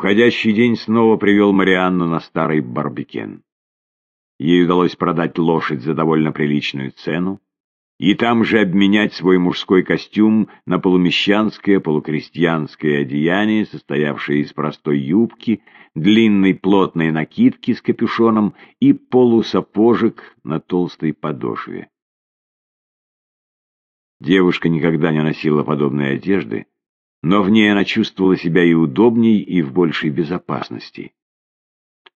Уходящий день снова привел Марианну на старый барбекен. Ей удалось продать лошадь за довольно приличную цену и там же обменять свой мужской костюм на полумещанское, полукрестьянское одеяние, состоявшее из простой юбки, длинной плотной накидки с капюшоном и полусапожек на толстой подошве. Девушка никогда не носила подобной одежды, но в ней она чувствовала себя и удобней, и в большей безопасности.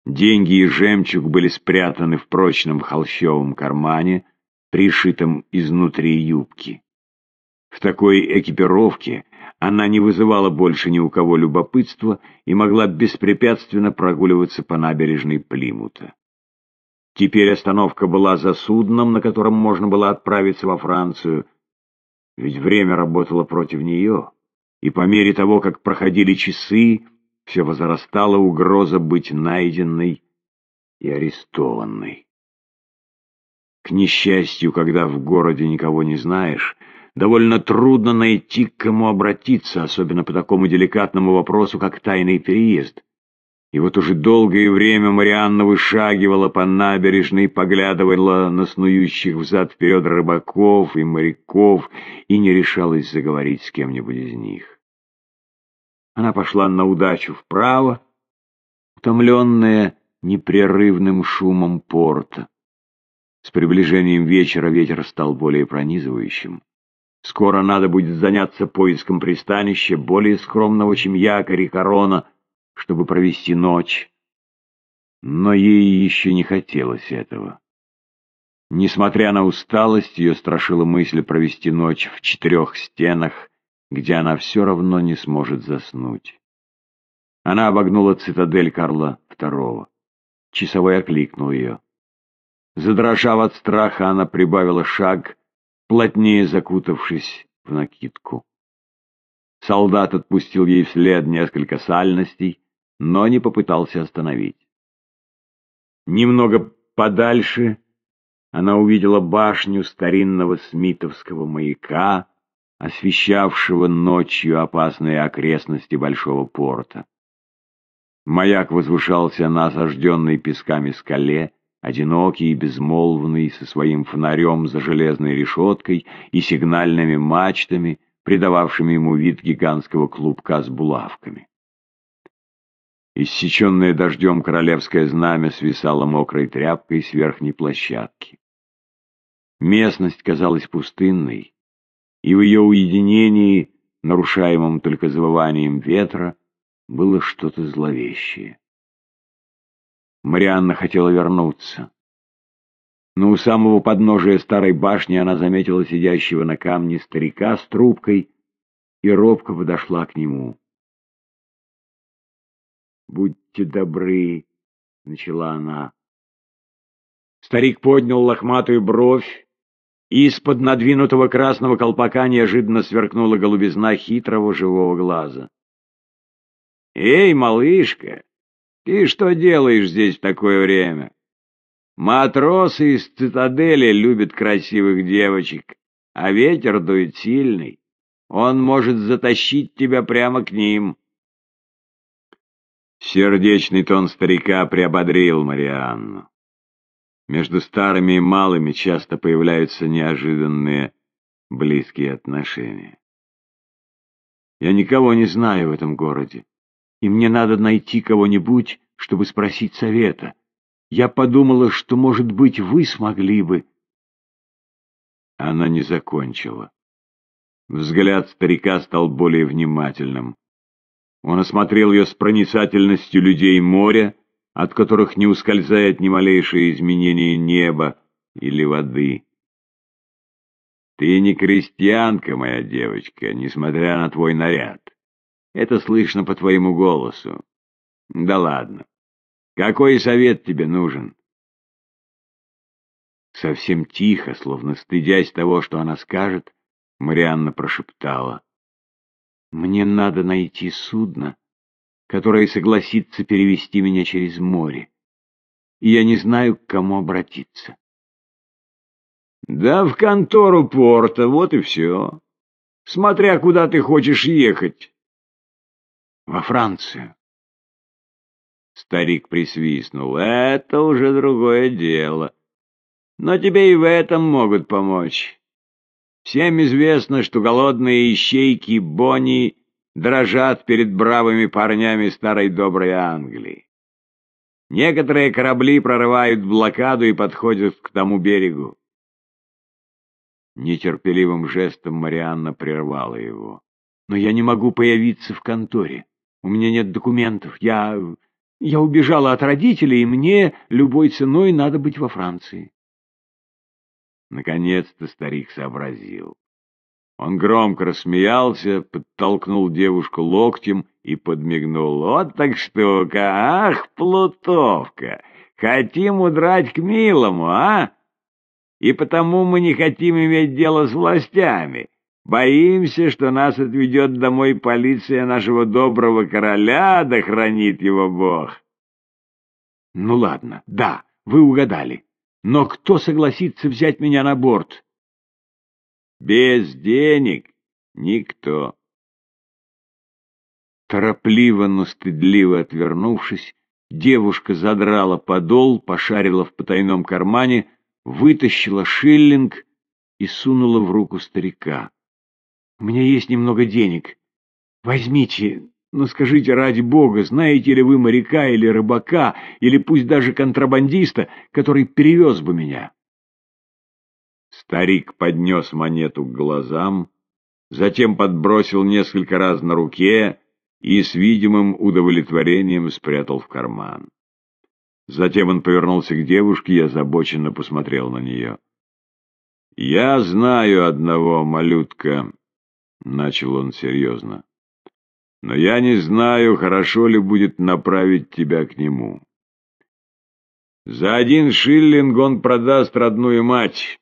Деньги и жемчуг были спрятаны в прочном холщовом кармане, пришитом изнутри юбки. В такой экипировке она не вызывала больше ни у кого любопытства и могла беспрепятственно прогуливаться по набережной Плимута. Теперь остановка была за судном, на котором можно было отправиться во Францию, ведь время работало против нее, и по мере того, как проходили часы, все возрастала угроза быть найденной и арестованной. К несчастью, когда в городе никого не знаешь, довольно трудно найти, к кому обратиться, особенно по такому деликатному вопросу, как тайный переезд. И вот уже долгое время Марианна вышагивала по набережной, поглядывала на снующих взад-вперед рыбаков и моряков и не решалась заговорить с кем-нибудь из них. Она пошла на удачу вправо, утомленная непрерывным шумом порта. С приближением вечера ветер стал более пронизывающим. Скоро надо будет заняться поиском пристанища, более скромного, чем якорь и корона, чтобы провести ночь. Но ей еще не хотелось этого. Несмотря на усталость, ее страшила мысль провести ночь в четырех стенах, где она все равно не сможет заснуть. Она обогнула цитадель Карла II. Часовой окликнул ее. Задрожав от страха, она прибавила шаг, плотнее закутавшись в накидку. Солдат отпустил ей вслед несколько сальностей, но не попытался остановить. Немного подальше она увидела башню старинного смитовского маяка, освещавшего ночью опасные окрестности большого порта. Маяк возвышался на осажденной песками скале, одинокий и безмолвный, со своим фонарем за железной решеткой и сигнальными мачтами, придававшими ему вид гигантского клубка с булавками. Иссеченное дождем королевское знамя свисало мокрой тряпкой с верхней площадки. Местность казалась пустынной, и в ее уединении, нарушаемом только завыванием ветра, было что-то зловещее. Марианна хотела вернуться. Но у самого подножия старой башни она заметила сидящего на камне старика с трубкой и робко подошла к нему. «Будьте добры», — начала она. Старик поднял лохматую бровь, и из-под надвинутого красного колпака неожиданно сверкнула голубизна хитрого живого глаза. «Эй, малышка, ты что делаешь здесь в такое время? Матросы из цитадели любят красивых девочек, а ветер дует сильный. Он может затащить тебя прямо к ним». Сердечный тон старика приободрил Марианну. Между старыми и малыми часто появляются неожиданные близкие отношения. Я никого не знаю в этом городе, и мне надо найти кого-нибудь, чтобы спросить совета. Я подумала, что, может быть, вы смогли бы... Она не закончила. Взгляд старика стал более внимательным. Он осмотрел ее с проницательностью людей моря, от которых не ускользает ни малейшее изменение неба или воды. Ты не крестьянка, моя девочка, несмотря на твой наряд. Это слышно по твоему голосу. Да ладно. Какой совет тебе нужен? Совсем тихо, словно стыдясь того, что она скажет, Марианна прошептала. Мне надо найти судно, которая согласится перевести меня через море. И я не знаю, к кому обратиться. Да в контору порта, вот и все. Смотря куда ты хочешь ехать. Во Францию. Старик присвистнул. «Это уже другое дело. Но тебе и в этом могут помочь. Всем известно, что голодные ищейки Бонни дрожат перед бравыми парнями старой доброй Англии. Некоторые корабли прорывают блокаду и подходят к тому берегу. Нетерпеливым жестом Марианна прервала его. «Но я не могу появиться в конторе. У меня нет документов. Я... я убежала от родителей, и мне любой ценой надо быть во Франции». Наконец-то старик сообразил. Он громко рассмеялся, подтолкнул девушку локтем и подмигнул. «Вот так штука! Ах, плутовка! Хотим удрать к милому, а? И потому мы не хотим иметь дело с властями. Боимся, что нас отведет домой полиция нашего доброго короля, да хранит его Бог». «Ну ладно, да, вы угадали. Но кто согласится взять меня на борт?» Без денег никто. Торопливо, но стыдливо отвернувшись, девушка задрала подол, пошарила в потайном кармане, вытащила шиллинг и сунула в руку старика. — У меня есть немного денег. Возьмите, но скажите ради бога, знаете ли вы моряка или рыбака, или пусть даже контрабандиста, который перевез бы меня? Старик поднес монету к глазам, затем подбросил несколько раз на руке и с видимым удовлетворением спрятал в карман. Затем он повернулся к девушке и озабоченно посмотрел на нее. — Я знаю одного, малютка, — начал он серьезно, — но я не знаю, хорошо ли будет направить тебя к нему. За один шиллинг он продаст родную мать,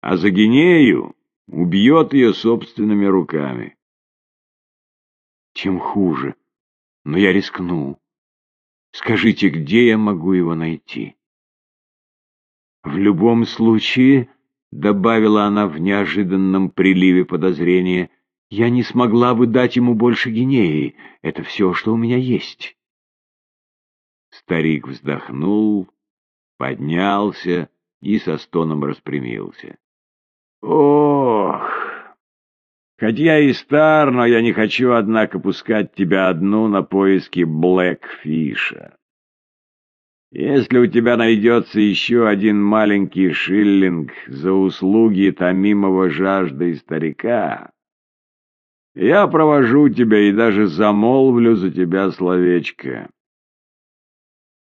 а за Гинею убьет ее собственными руками. Чем хуже, но я рискну. Скажите, где я могу его найти? В любом случае, — добавила она в неожиданном приливе подозрения, — я не смогла бы дать ему больше Гинеи. Это все, что у меня есть. Старик вздохнул, поднялся и со стоном распрямился. Ох! Хоть я и стар, но я не хочу, однако, пускать тебя одну на поиски Блэкфиша. Если у тебя найдется еще один маленький шиллинг за услуги томимого жаждой старика, я провожу тебя и даже замолвлю за тебя словечко.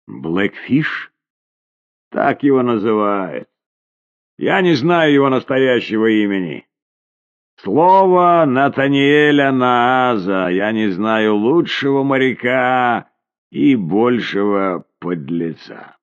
Блэкфиш? Так его называют. Я не знаю его настоящего имени. Слово Натаниэля Нааза я не знаю лучшего моряка и большего подлеца.